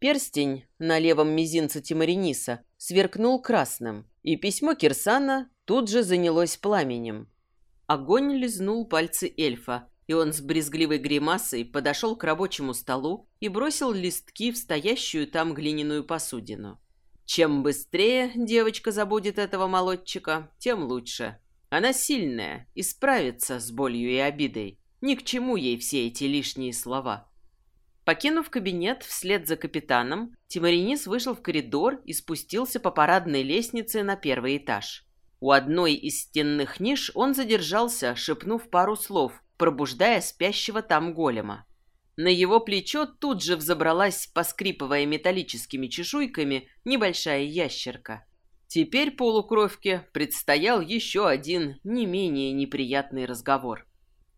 Перстень на левом мизинце Тимариниса сверкнул красным, и письмо Кирсана тут же занялось пламенем. Огонь лизнул пальцы эльфа, и он с брезгливой гримасой подошел к рабочему столу и бросил листки в стоящую там глиняную посудину. Чем быстрее девочка забудет этого молодчика, тем лучше. Она сильная и справится с болью и обидой. Ни к чему ей все эти лишние слова. Покинув кабинет вслед за капитаном, Тимаринис вышел в коридор и спустился по парадной лестнице на первый этаж. У одной из стенных ниш он задержался, шепнув пару слов, пробуждая спящего там голема. На его плечо тут же взобралась, поскрипывая металлическими чешуйками, небольшая ящерка. Теперь полукровке предстоял еще один не менее неприятный разговор.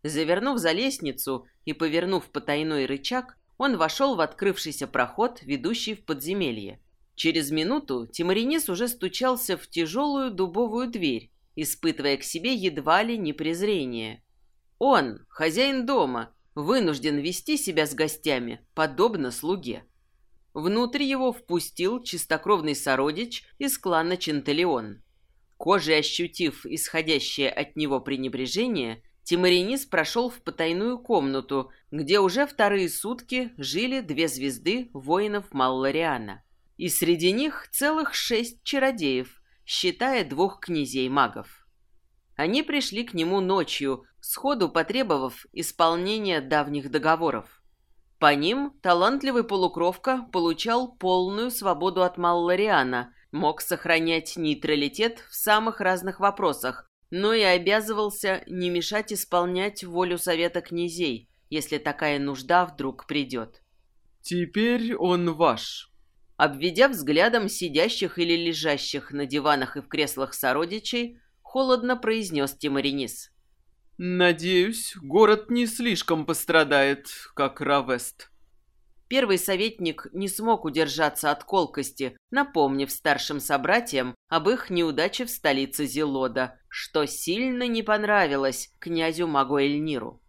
Завернув за лестницу и повернув потайной рычаг, он вошел в открывшийся проход, ведущий в подземелье. Через минуту Тимаринис уже стучался в тяжелую дубовую дверь, испытывая к себе едва ли не презрение. Он, хозяин дома, вынужден вести себя с гостями, подобно слуге. Внутрь его впустил чистокровный сородич из клана Чентелеон. Кожей ощутив исходящее от него пренебрежение, Тимаринис прошел в потайную комнату, где уже вторые сутки жили две звезды воинов Маллариана. И среди них целых шесть чародеев, считая двух князей-магов. Они пришли к нему ночью, сходу потребовав исполнения давних договоров. По ним талантливый полукровка получал полную свободу от Маллариана, мог сохранять нейтралитет в самых разных вопросах, но и обязывался не мешать исполнять волю Совета князей, если такая нужда вдруг придет. «Теперь он ваш», Обведя взглядом сидящих или лежащих на диванах и в креслах сородичей, холодно произнес Тимаринис. «Надеюсь, город не слишком пострадает, как Равест». Первый советник не смог удержаться от колкости, напомнив старшим собратьям об их неудаче в столице Зелода, что сильно не понравилось князю Магуэльниру.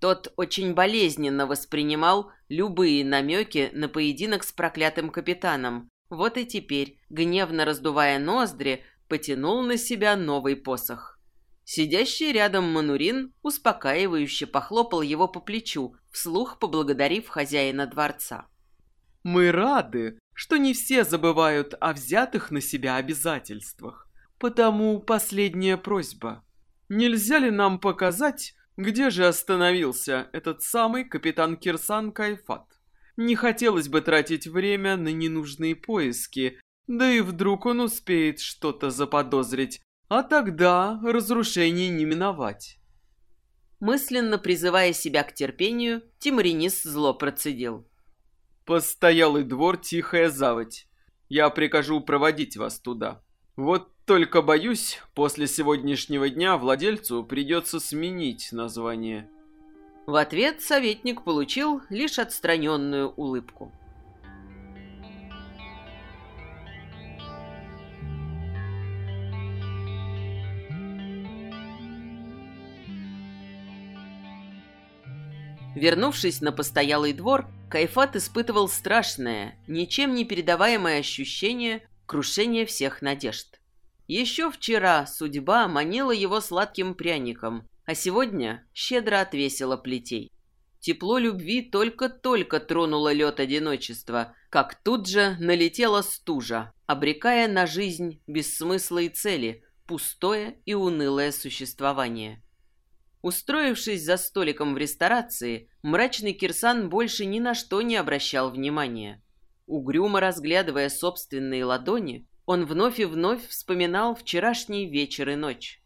Тот очень болезненно воспринимал любые намеки на поединок с проклятым капитаном. Вот и теперь, гневно раздувая ноздри, потянул на себя новый посох. Сидящий рядом Манурин успокаивающе похлопал его по плечу, вслух поблагодарив хозяина дворца. «Мы рады, что не все забывают о взятых на себя обязательствах. Потому последняя просьба. Нельзя ли нам показать, где же остановился этот самый капитан Кирсан Кайфат? Не хотелось бы тратить время на ненужные поиски, да и вдруг он успеет что-то заподозрить, а тогда разрушений не миновать. Мысленно призывая себя к терпению, Тимаринис зло процедил. «Постоялый двор Тихая Заводь. Я прикажу проводить вас туда. Вот только боюсь, после сегодняшнего дня владельцу придется сменить название». В ответ советник получил лишь отстраненную улыбку. Вернувшись на постоялый двор, Кайфат испытывал страшное, ничем не передаваемое ощущение крушения всех надежд. Еще вчера судьба манила его сладким пряником, а сегодня щедро отвесила плетей. Тепло любви только-только тронуло лед одиночества, как тут же налетела стужа, обрекая на жизнь без и цели, пустое и унылое существование. Устроившись за столиком в ресторации, мрачный Кирсан больше ни на что не обращал внимания. Угрюмо разглядывая собственные ладони, он вновь и вновь вспоминал вчерашний вечер и ночь.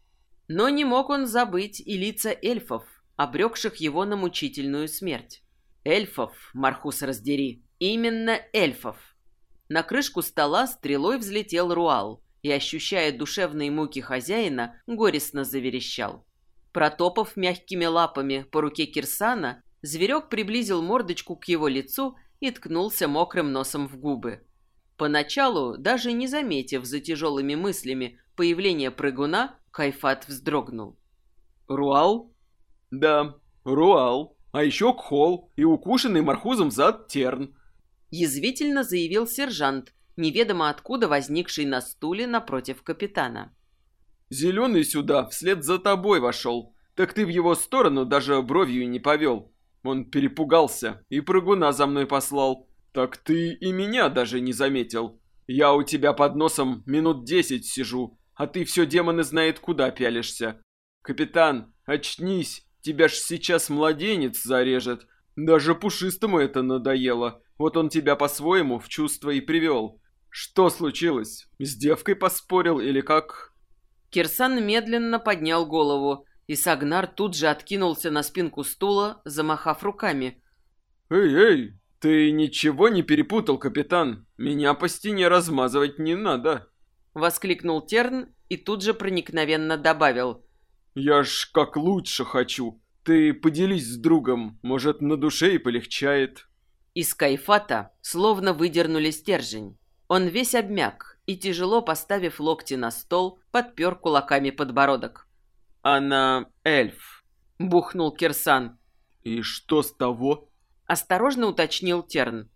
Но не мог он забыть и лица эльфов, обрекших его на мучительную смерть. Эльфов, Мархус раздери, именно эльфов. На крышку стола стрелой взлетел Руал и, ощущая душевные муки хозяина, горестно заверещал. Протопав мягкими лапами по руке Кирсана, зверек приблизил мордочку к его лицу и ткнулся мокрым носом в губы. Поначалу, даже не заметив за тяжелыми мыслями появления прыгуна, Кайфат вздрогнул. «Руал?» «Да, Руал. А еще Кхол и укушенный мархузом зад Терн». Язвительно заявил сержант, неведомо откуда возникший на стуле напротив капитана. «Зеленый сюда, вслед за тобой вошел. Так ты в его сторону даже бровью не повел. Он перепугался и прыгуна за мной послал. Так ты и меня даже не заметил. Я у тебя под носом минут десять сижу, а ты все демоны знает куда пялишься. Капитан, очнись, тебя ж сейчас младенец зарежет. Даже пушистому это надоело. Вот он тебя по-своему в чувство и привел. Что случилось? С девкой поспорил или как? Кирсан медленно поднял голову, и Сагнар тут же откинулся на спинку стула, замахав руками. «Эй, эй, ты ничего не перепутал, капитан? Меня по стене размазывать не надо!» Воскликнул Терн и тут же проникновенно добавил. «Я ж как лучше хочу. Ты поделись с другом, может, на душе и полегчает». Из кайфата словно выдернули стержень. Он весь обмяк и, тяжело поставив локти на стол, подпер кулаками подбородок. «Она эльф», — бухнул Кирсан. «И что с того?» — осторожно уточнил Терн.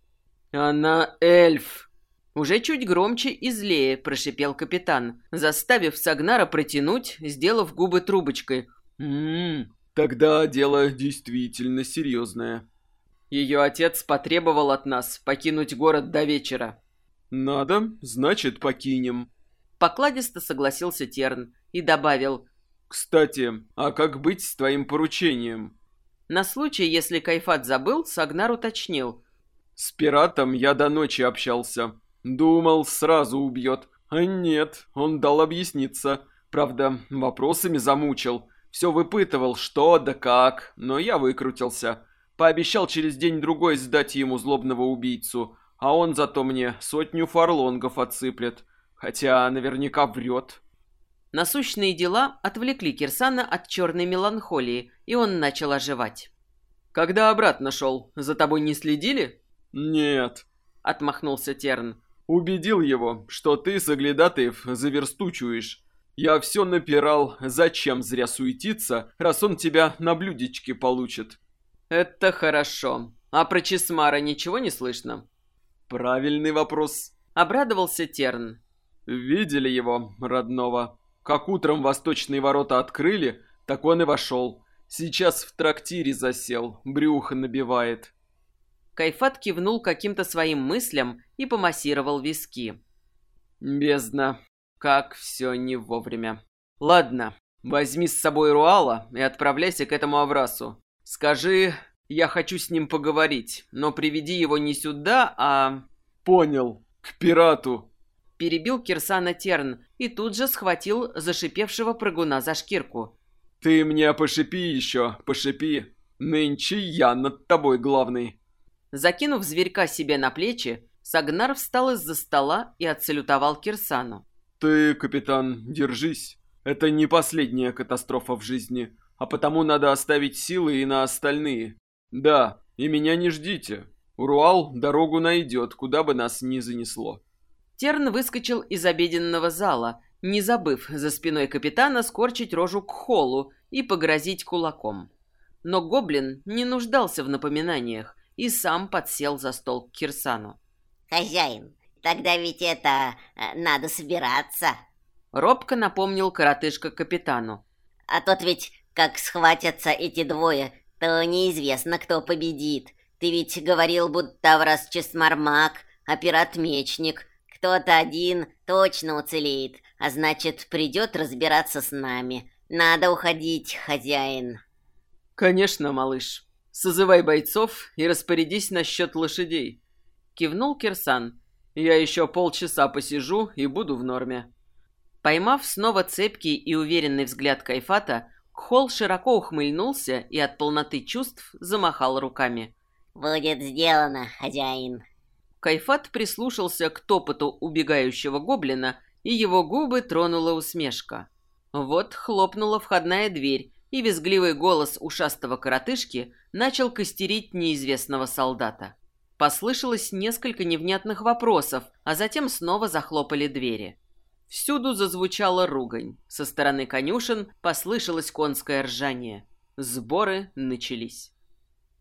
«Она эльф!» Уже чуть громче и злее прошипел капитан, заставив Сагнара протянуть, сделав губы трубочкой. «Ммм, тогда дело действительно серьезное». Ее отец потребовал от нас покинуть город до вечера. «Надо, значит, покинем». Покладисто согласился Терн и добавил. «Кстати, а как быть с твоим поручением?» На случай, если Кайфат забыл, Сагнар уточнил. «С пиратом я до ночи общался. Думал, сразу убьет. А нет, он дал объясниться. Правда, вопросами замучил. Все выпытывал, что да как, но я выкрутился. Пообещал через день-другой сдать ему злобного убийцу, а он зато мне сотню фарлонгов отсыплет. Хотя наверняка врет. Насущные дела отвлекли Кирсана от черной меланхолии, и он начал оживать. «Когда обратно шел, за тобой не следили?» «Нет», — отмахнулся Терн. «Убедил его, что ты, Соглядатаев, заверстучуешь. Я все напирал, зачем зря суетиться, раз он тебя на блюдечке получит». «Это хорошо. А про Чесмара ничего не слышно?» «Правильный вопрос», — обрадовался Терн. «Видели его, родного?» Как утром восточные ворота открыли, так он и вошел. Сейчас в трактире засел, брюхо набивает. Кайфат кивнул каким-то своим мыслям и помассировал виски. Бездна. Как все не вовремя. Ладно, возьми с собой Руала и отправляйся к этому Аврасу. Скажи, я хочу с ним поговорить, но приведи его не сюда, а... Понял. К пирату перебил Кирсана Терн и тут же схватил зашипевшего прыгуна за шкирку. «Ты мне пошипи еще, пошипи. Нынче я над тобой главный». Закинув зверька себе на плечи, Сагнар встал из-за стола и отсалютовал Кирсану. «Ты, капитан, держись. Это не последняя катастрофа в жизни, а потому надо оставить силы и на остальные. Да, и меня не ждите. Уруал дорогу найдет, куда бы нас ни занесло». Терн выскочил из обеденного зала, не забыв за спиной капитана скорчить рожу к холлу и погрозить кулаком. Но гоблин не нуждался в напоминаниях и сам подсел за стол к Кирсану. «Хозяин, тогда ведь это... Э, надо собираться!» Робко напомнил коротышка капитану. «А тот ведь, как схватятся эти двое, то неизвестно, кто победит. Ты ведь говорил, будто в раз Чесмармак, а пират-мечник, кто-то один точно уцелеет, а значит, придет разбираться с нами. Надо уходить, хозяин. Конечно, малыш. Созывай бойцов и распорядись насчет лошадей. Кивнул Кирсан. Я еще полчаса посижу и буду в норме. Поймав снова цепкий и уверенный взгляд Кайфата, Кхол широко ухмыльнулся и от полноты чувств замахал руками. «Будет сделано, хозяин!» Кайфат прислушался к топоту убегающего гоблина, и его губы тронула усмешка. Вот хлопнула входная дверь, и визгливый голос ушастого коротышки начал костерить неизвестного солдата. Послышалось несколько невнятных вопросов, а затем снова захлопали двери. Всюду зазвучала ругань. Со стороны конюшен послышалось конское ржание. Сборы начались.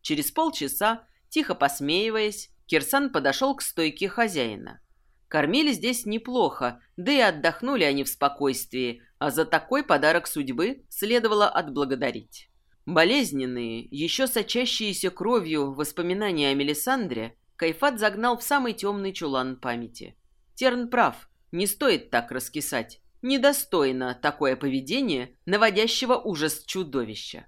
Через полчаса, тихо посмеиваясь, Кирсан подошел к стойке хозяина. Кормили здесь неплохо, да и отдохнули они в спокойствии, а за такой подарок судьбы следовало отблагодарить. Болезненные, еще сочащиеся кровью воспоминания о Мелисандре Кайфат загнал в самый темный чулан памяти. Терн прав, не стоит так раскисать. Недостойно такое поведение наводящего ужас чудовища.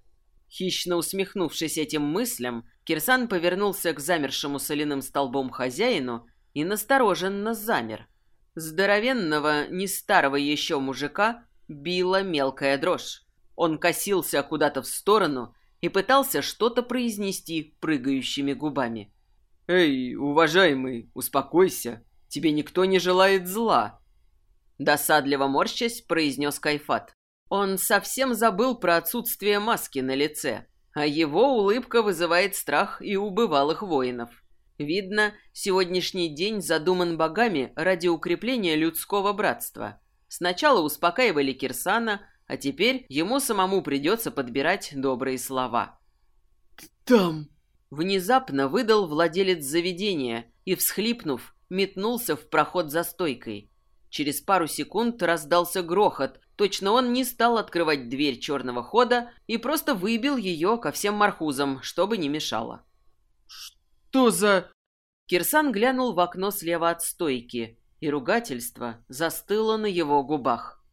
Хищно усмехнувшись этим мыслям, Кирсан повернулся к замершему соляным столбом хозяину и настороженно замер. Здоровенного, не старого еще мужика била мелкая дрожь. Он косился куда-то в сторону и пытался что-то произнести прыгающими губами. «Эй, уважаемый, успокойся, тебе никто не желает зла», Досадливо морщась, произнес Кайфат. Он совсем забыл про отсутствие маски на лице, а его улыбка вызывает страх и у бывалых воинов. Видно, сегодняшний день задуман богами ради укрепления людского братства. Сначала успокаивали Кирсана, а теперь ему самому придется подбирать добрые слова. «Там!» Внезапно выдал владелец заведения и, всхлипнув, метнулся в проход за стойкой. Через пару секунд раздался грохот. Точно он не стал открывать дверь черного хода и просто выбил ее ко всем мархузам, чтобы не мешало. «Что за...» Кирсан глянул в окно слева от стойки, и ругательство застыло на его губах.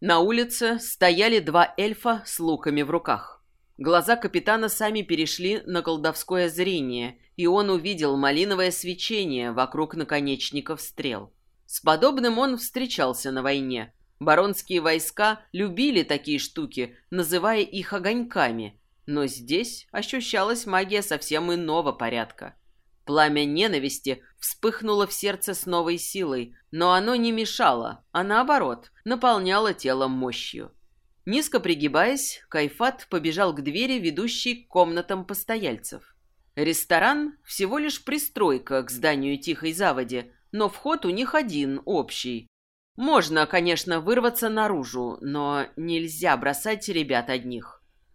На улице стояли два эльфа с луками в руках. Глаза капитана сами перешли на колдовское зрение, и он увидел малиновое свечение вокруг наконечников стрел. С подобным он встречался на войне. Баронские войска любили такие штуки, называя их огоньками, но здесь ощущалась магия совсем иного порядка. Пламя ненависти вспыхнуло в сердце с новой силой, но оно не мешало, а наоборот, наполняло тело мощью. Низко пригибаясь, Кайфат побежал к двери, ведущей к комнатам постояльцев. Ресторан – всего лишь пристройка к зданию Тихой Заводи, но вход у них один, общий. Можно, конечно, вырваться наружу, но нельзя бросать ребят одних.